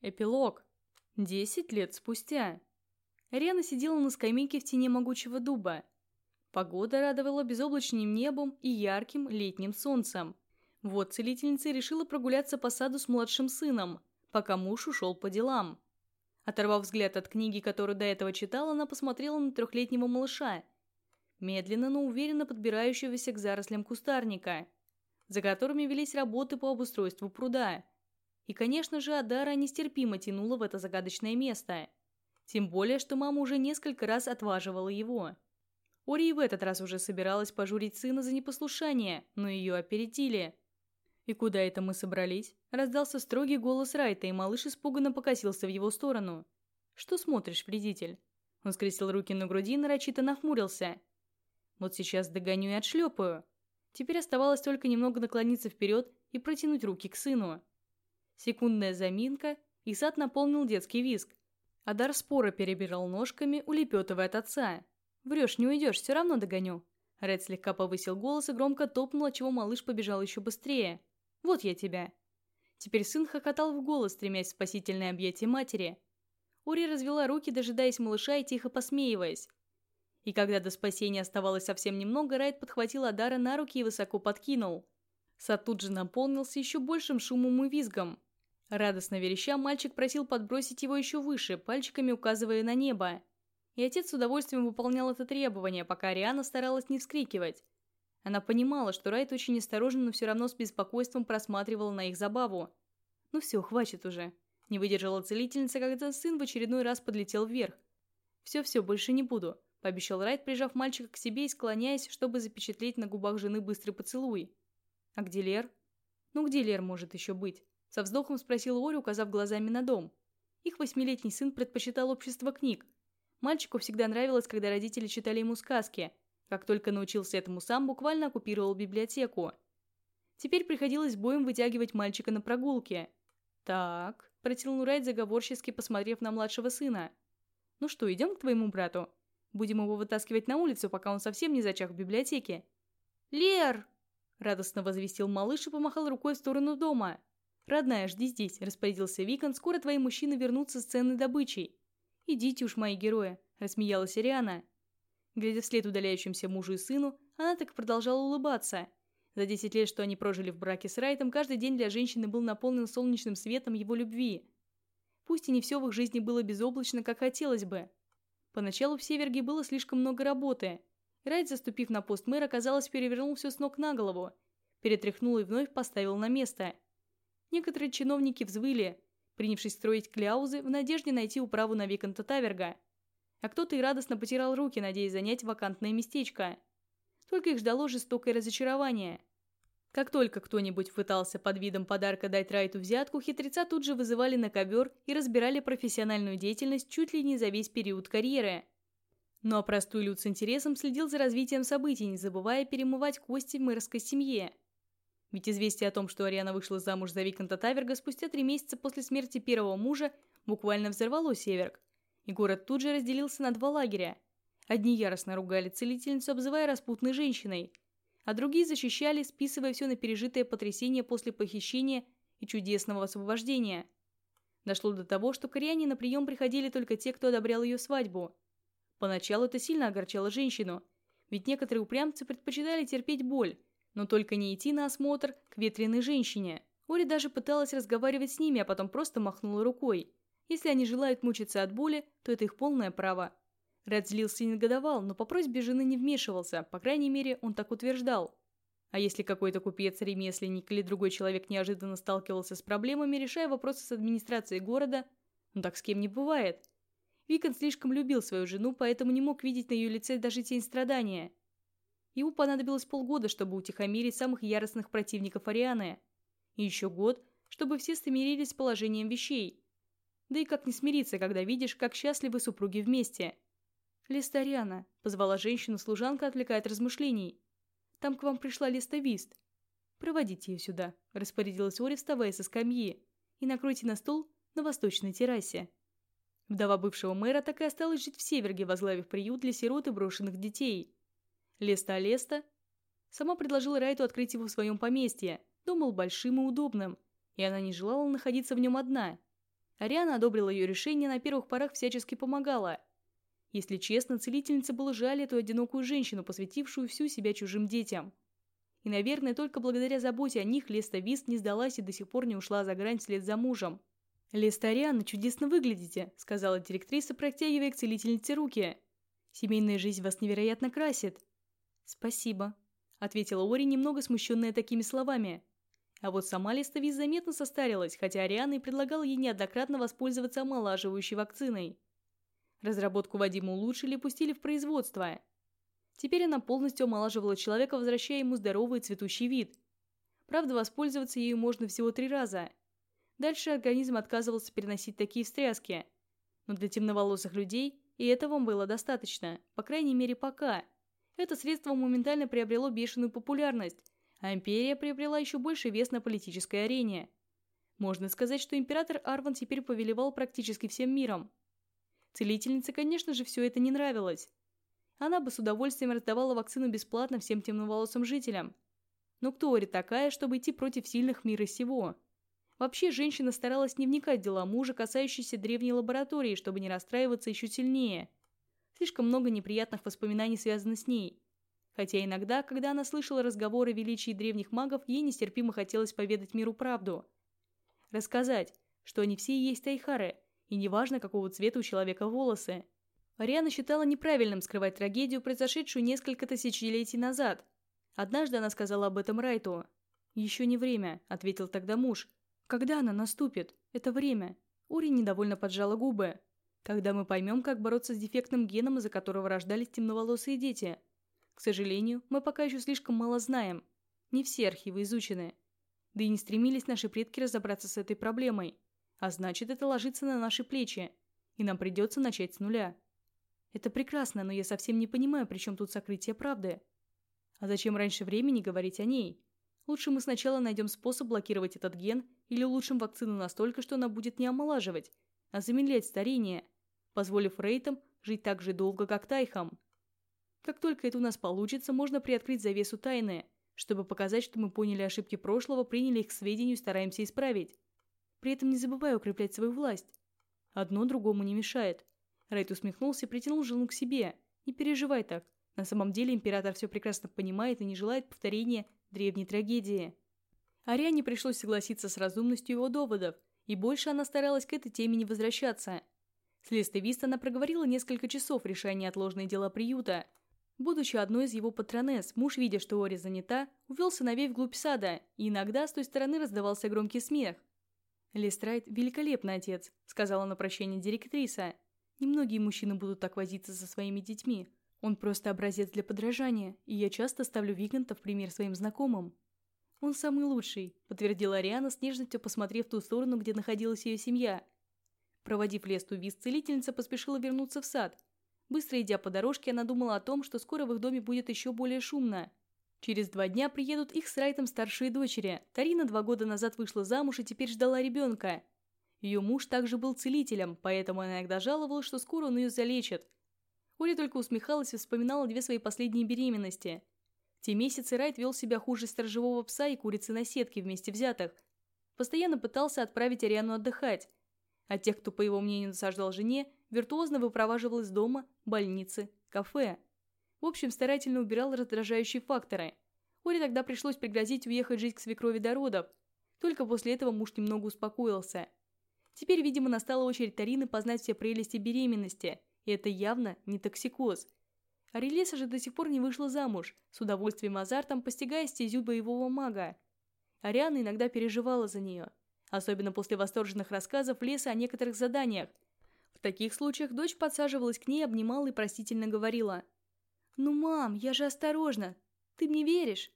Эпилог. Десять лет спустя. Рена сидела на скамейке в тени могучего дуба. Погода радовала безоблачным небом и ярким летним солнцем. Вот целительница решила прогуляться по саду с младшим сыном, пока муж ушел по делам. Оторвав взгляд от книги, которую до этого читала, она посмотрела на трехлетнего малыша, медленно, но уверенно подбирающегося к зарослям кустарника, за которыми велись работы по обустройству пруда – и, конечно же, Адара нестерпимо тянула в это загадочное место. Тем более, что мама уже несколько раз отваживала его. Ори и в этот раз уже собиралась пожурить сына за непослушание, но ее опередили. «И куда это мы собрались?» – раздался строгий голос Райта, и малыш испуганно покосился в его сторону. «Что смотришь, вредитель?» Он скрестил руки на груди и нарочито нахмурился. «Вот сейчас догоню и отшлепаю». Теперь оставалось только немного наклониться вперед и протянуть руки к сыну. Секундная заминка, и сад наполнил детский визг. Адар споро перебирал ножками, улепетывая от отца. «Врешь, не уйдешь, все равно догоню». Ред слегка повысил голос и громко топнул, отчего малыш побежал еще быстрее. «Вот я тебя». Теперь сын хохотал в голос, стремясь в спасительное объятие матери. Ури развела руки, дожидаясь малыша и тихо посмеиваясь. И когда до спасения оставалось совсем немного, Райт подхватил Адара на руки и высоко подкинул. Сад тут же наполнился еще большим шумом и визгом. Радостно вереща, мальчик просил подбросить его еще выше, пальчиками указывая на небо. И отец с удовольствием выполнял это требование, пока Ариана старалась не вскрикивать. Она понимала, что Райт очень осторожно, но все равно с беспокойством просматривал на их забаву. «Ну все, хватит уже», – не выдержала целительница, когда сын в очередной раз подлетел вверх. «Все-все, больше не буду», – пообещал Райт, прижав мальчика к себе и склоняясь, чтобы запечатлеть на губах жены быстрый поцелуй. «А где Лер?» «Ну где Лер может еще быть?» Со вздохом спросил Ори, указав глазами на дом. Их восьмилетний сын предпочитал общество книг. Мальчику всегда нравилось, когда родители читали ему сказки. Как только научился этому сам, буквально оккупировал библиотеку. Теперь приходилось боем вытягивать мальчика на прогулке. «Так», – протянул Райт заговорчески, посмотрев на младшего сына. «Ну что, идем к твоему брату? Будем его вытаскивать на улицу, пока он совсем не зачах в библиотеке». «Лер!» – радостно возвестил малыш и помахал рукой в сторону дома. «Родная, жди здесь», – распорядился Викон, – «скоро твои мужчины вернутся с ценной добычей». «Идите уж, мои герои», – рассмеялась Ариана. Глядя вслед удаляющимся мужу и сыну, она так продолжала улыбаться. За 10 лет, что они прожили в браке с Райтом, каждый день для женщины был наполнен солнечным светом его любви. Пусть и не все в их жизни было безоблачно, как хотелось бы. Поначалу в Северге было слишком много работы. Райт, заступив на пост мэра, казалось, перевернул все с ног на голову. Перетряхнул и вновь поставил на место – Некоторые чиновники взвыли, принявшись строить кляузы в надежде найти управу на Виконта Таверга. А кто-то и радостно потирал руки, надеясь занять вакантное местечко. Только их ждало жестокое разочарование. Как только кто-нибудь пытался под видом подарка дать Райту взятку, хитреца тут же вызывали на ковер и разбирали профессиональную деятельность чуть ли не за весь период карьеры. Ну а простой люд с интересом следил за развитием событий, не забывая перемывать кости в мэрской семье – ведь известие о том, что Ариана вышла замуж за Виконта Таверга спустя три месяца после смерти первого мужа, буквально взорвало Северг. И город тут же разделился на два лагеря. Одни яростно ругали целительницу, обзывая распутной женщиной, а другие защищали, списывая все на пережитое потрясение после похищения и чудесного освобождения. Дошло до того, что к Ариане на прием приходили только те, кто одобрял ее свадьбу. Поначалу это сильно огорчало женщину, ведь некоторые упрямцы предпочитали терпеть боль, но только не идти на осмотр к ветреной женщине. Ори даже пыталась разговаривать с ними, а потом просто махнула рукой. Если они желают мучиться от боли, то это их полное право. Ред злился и негодовал, но по просьбе жены не вмешивался, по крайней мере, он так утверждал. А если какой-то купец, ремесленник или другой человек неожиданно сталкивался с проблемами, решая вопросы с администрацией города, ну так с кем не бывает. Викон слишком любил свою жену, поэтому не мог видеть на ее лице даже тень страдания. Ему понадобилось полгода, чтобы утихомирить самых яростных противников Арианы. И еще год, чтобы все смирились с положением вещей. Да и как не смириться, когда видишь, как счастливы супруги вместе. «Листа позвала женщину служанка, отвлекая от размышлений. «Там к вам пришла Листа Вист». «Проводите ее сюда», – распорядилась Ори, вставая со скамьи. «И накройте на стол на восточной террасе». Вдова бывшего мэра так и осталась жить в Северге, возглавив приют для сирот и брошенных детей. Леста-Леста сама предложила Райту открыть его в своем поместье. Дом был большим и удобным, и она не желала находиться в нем одна. Ариана одобрила ее решение, на первых порах всячески помогала. Если честно, целительнице было жаль эту одинокую женщину, посвятившую всю себя чужим детям. И, наверное, только благодаря заботе о них Леста Вист не сдалась и до сих пор не ушла за грань вслед за мужем. «Леста Ариана, чудесно выглядите», — сказала директриса, протягивая к целительнице руки. «Семейная жизнь вас невероятно красит». «Спасибо», — ответила Ори, немного смущенная такими словами. А вот сама Леста Вист заметно состарилась, хотя Ариана и предлагала ей неоднократно воспользоваться омолаживающей вакциной. Разработку Вадима улучшили и пустили в производство. Теперь она полностью омолаживала человека, возвращая ему здоровый цветущий вид. Правда, воспользоваться ею можно всего три раза. Дальше организм отказывался переносить такие встряски. Но для темноволосых людей и этого было достаточно, по крайней мере пока. Это средство моментально приобрело бешеную популярность, а империя приобрела еще больше вес на политической арене. Можно сказать, что император Арван теперь повелевал практически всем миром. Целительнице, конечно же, все это не нравилось. Она бы с удовольствием раздавала вакцину бесплатно всем темноволосым жителям. Но кто Ори такая, чтобы идти против сильных мира сего? Вообще, женщина старалась не вникать в дела мужа, касающиеся древней лаборатории, чтобы не расстраиваться еще сильнее. Слишком много неприятных воспоминаний связано с ней. Хотя иногда, когда она слышала разговоры величий древних магов, ей нестерпимо хотелось поведать миру правду. Рассказать, что они все есть тайхары, и неважно, какого цвета у человека волосы. Ариана считала неправильным скрывать трагедию, произошедшую несколько тысячелетий назад. Однажды она сказала об этом Райту. «Еще не время», — ответил тогда муж. «Когда она наступит? Это время». Ури недовольно поджала губы. «Когда мы поймем, как бороться с дефектным геном, из-за которого рождались темноволосые дети. К сожалению, мы пока еще слишком мало знаем. Не все архивы изучены. Да и не стремились наши предки разобраться с этой проблемой. А значит, это ложится на наши плечи. И нам придется начать с нуля». Это прекрасно, но я совсем не понимаю, при чем тут сокрытие правды. А зачем раньше времени говорить о ней? Лучше мы сначала найдем способ блокировать этот ген или улучшим вакцину настолько, что она будет не омолаживать, а замедлять старение, позволив рейтам жить так же долго, как тайхам. Как только это у нас получится, можно приоткрыть завесу тайны, чтобы показать, что мы поняли ошибки прошлого, приняли их к сведению и стараемся исправить. При этом не забывая укреплять свою власть. Одно другому не мешает. Райт усмехнулся и притянул жену к себе. «Не переживай так. На самом деле император все прекрасно понимает и не желает повторения древней трагедии». Ариане пришлось согласиться с разумностью его доводов, и больше она старалась к этой теме не возвращаться. С Лестой Вист она проговорила несколько часов, решая неотложные дела приюта. Будучи одной из его патронесс, муж, видя, что Ори занята, увел сыновей вглубь сада, и иногда с той стороны раздавался громкий смех. «Лестрайт – великолепный отец», – сказала на прощание директриса. Немногие мужчины будут так возиться со своими детьми. Он просто образец для подражания, и я часто ставлю Виканта в пример своим знакомым. «Он самый лучший», – подтвердила Ариана с нежностью, посмотрев в ту сторону, где находилась ее семья. Проводив Лесту виз, целительница поспешила вернуться в сад. Быстро идя по дорожке, она думала о том, что скоро в их доме будет еще более шумно. Через два дня приедут их с Райтом старшие дочери. Тарина два года назад вышла замуж и теперь ждала ребенка. Ее муж также был целителем, поэтому она иногда жаловалась, что скоро он ее залечит. Оля только усмехалась и вспоминала две свои последние беременности. Те месяцы Райт вел себя хуже сторожевого пса и курицы на сетке вместе взятых. Постоянно пытался отправить Ариану отдыхать. А тех, кто, по его мнению, насаждал жене, виртуозно выпроваживал из дома, больницы, кафе. В общем, старательно убирал раздражающие факторы. Оле тогда пришлось пригрозить уехать жить к свекрови до родов. Только после этого муж немного успокоился – Теперь, видимо, настала очередь Тарины познать все прелести беременности, и это явно не токсикоз. Арелеса же до сих пор не вышла замуж, с удовольствием и азартом постигая стезю боевого мага. Ариана иногда переживала за нее, особенно после восторженных рассказов Леса о некоторых заданиях. В таких случаях дочь подсаживалась к ней, обнимала и простительно говорила. «Ну, мам, я же осторожна. Ты мне веришь?»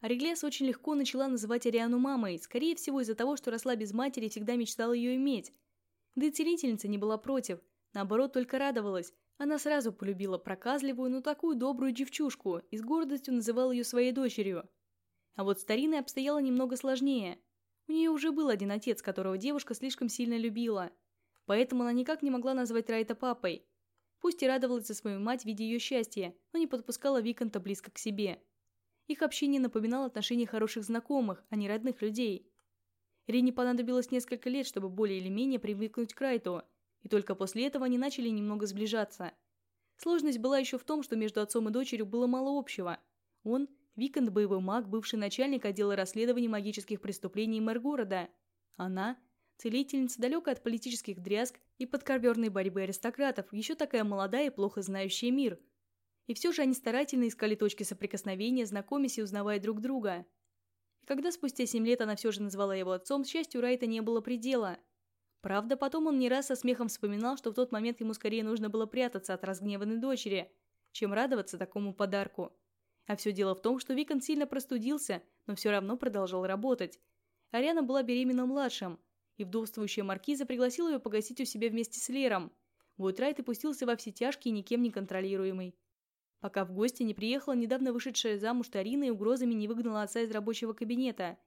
Ариглес очень легко начала называть Ариану мамой, скорее всего из-за того, что росла без матери и всегда мечтала ее иметь. Да и целительница не была против, наоборот, только радовалась. Она сразу полюбила проказливую, но такую добрую девчушку и с гордостью называла ее своей дочерью. А вот стариной обстояло немного сложнее. У нее уже был один отец, которого девушка слишком сильно любила. Поэтому она никак не могла назвать Райта папой. Пусть и радовалась за свою мать, видя ее счастье, но не подпускала Виконта близко к себе. Их общение напоминало отношения хороших знакомых, а не родных людей. Рене понадобилось несколько лет, чтобы более или менее привыкнуть к Райту, и только после этого они начали немного сближаться. Сложность была еще в том, что между отцом и дочерью было мало общего. Он – Викант боевой маг, бывший начальник отдела расследований магических преступлений мэр города. Она – целительница, далекая от политических дрязг и подковерной борьбы аристократов, еще такая молодая и плохо знающая мир. И все же они старательно искали точки соприкосновения, знакомясь и узнавая друг друга – когда спустя семь лет она все же назвала его отцом, счастью Райта не было предела. Правда, потом он не раз со смехом вспоминал, что в тот момент ему скорее нужно было прятаться от разгневанной дочери, чем радоваться такому подарку. А все дело в том, что Викон сильно простудился, но все равно продолжал работать. Ариана была беременна младшим, и вдовствующая маркиза пригласила ее погасить у себя вместе с Лером. Вот Райт и пустился во все тяжкие, никем не контролируемый пока в гости не приехала недавно вышедшая замуж Тарина и угрозами не выгнала отца из рабочего кабинета.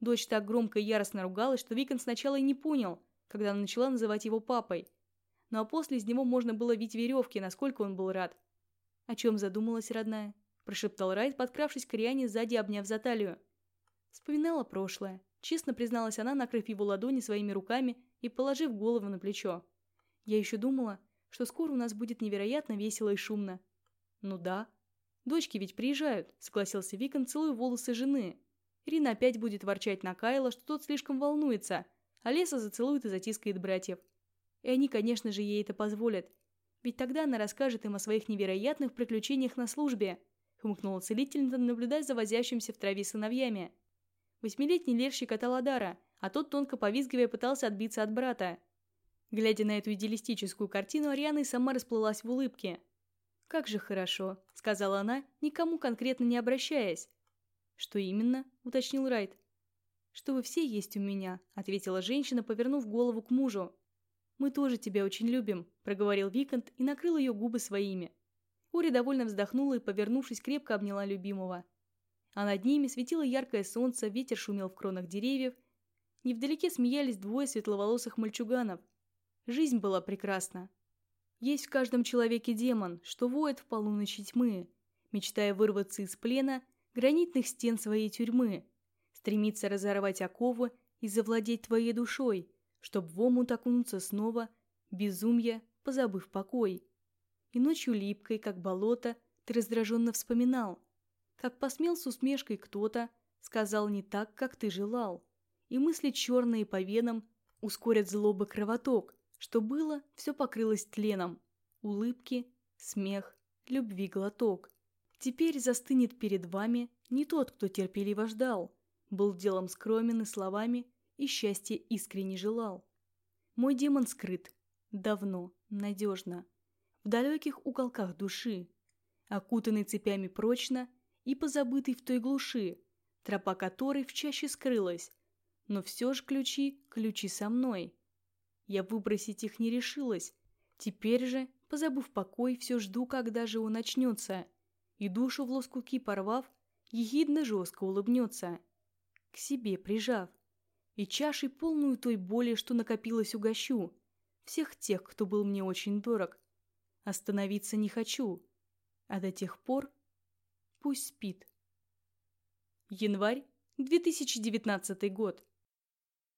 Дочь так громко и яростно ругалась, что Викон сначала и не понял, когда она начала называть его папой. Ну а после из него можно было видеть веревки, насколько он был рад. «О чем задумалась родная?» – прошептал Райт, подкравшись к Риане сзади, обняв за талию. Вспоминала прошлое. Честно призналась она, накрыв его ладони своими руками и положив голову на плечо. «Я еще думала, что скоро у нас будет невероятно весело и шумно. «Ну да. Дочки ведь приезжают», — согласился Викон, целуя волосы жены. Ирина опять будет ворчать на Кайла, что тот слишком волнуется, а Леса зацелует и затискает братьев. И они, конечно же, ей это позволят. Ведь тогда она расскажет им о своих невероятных приключениях на службе, хмыкнула целительница, наблюдая за возящимся в траве сыновьями. Восьмилетний Лер щекотал Адара, а тот, тонко повизгивая, пытался отбиться от брата. Глядя на эту идеалистическую картину, Ариана и сама расплылась в улыбке. «Как же хорошо», — сказала она, никому конкретно не обращаясь. «Что именно?» — уточнил Райт. «Что вы все есть у меня», — ответила женщина, повернув голову к мужу. «Мы тоже тебя очень любим», — проговорил Викант и накрыл ее губы своими. Ори довольно вздохнула и, повернувшись, крепко обняла любимого. А над ними светило яркое солнце, ветер шумел в кронах деревьев. Невдалеке смеялись двое светловолосых мальчуганов. Жизнь была прекрасна. Есть в каждом человеке демон, что воет в полуночи тьмы, мечтая вырваться из плена гранитных стен своей тюрьмы, стремится разорвать оковы и завладеть твоей душой, чтоб в омут окунуться снова, безумья, позабыв покой. И ночью липкой, как болото, ты раздраженно вспоминал, как посмел с усмешкой кто-то, сказал не так, как ты желал, и мысли черные по венам ускорят злобы кровоток, что было, все покрылось тленом. Улыбки, смех, любви глоток. Теперь застынет перед вами не тот, кто терпеливо ждал, был делом скромен и словами, и счастье искренне желал. Мой демон скрыт, давно, надежно, в далеких уголках души, окутанный цепями прочно и позабытый в той глуши, тропа которой в чаще скрылась, но все же ключи, ключи со мной. Я выбросить их не решилась. Теперь же, позабыв покой, все жду, когда же он начнется. И душу в лоскуки порвав, ехидно жестко улыбнется. К себе прижав. И чашей полную той боли, что накопилось, угощу. Всех тех, кто был мне очень дорог. Остановиться не хочу. А до тех пор пусть спит. Январь 2019 год.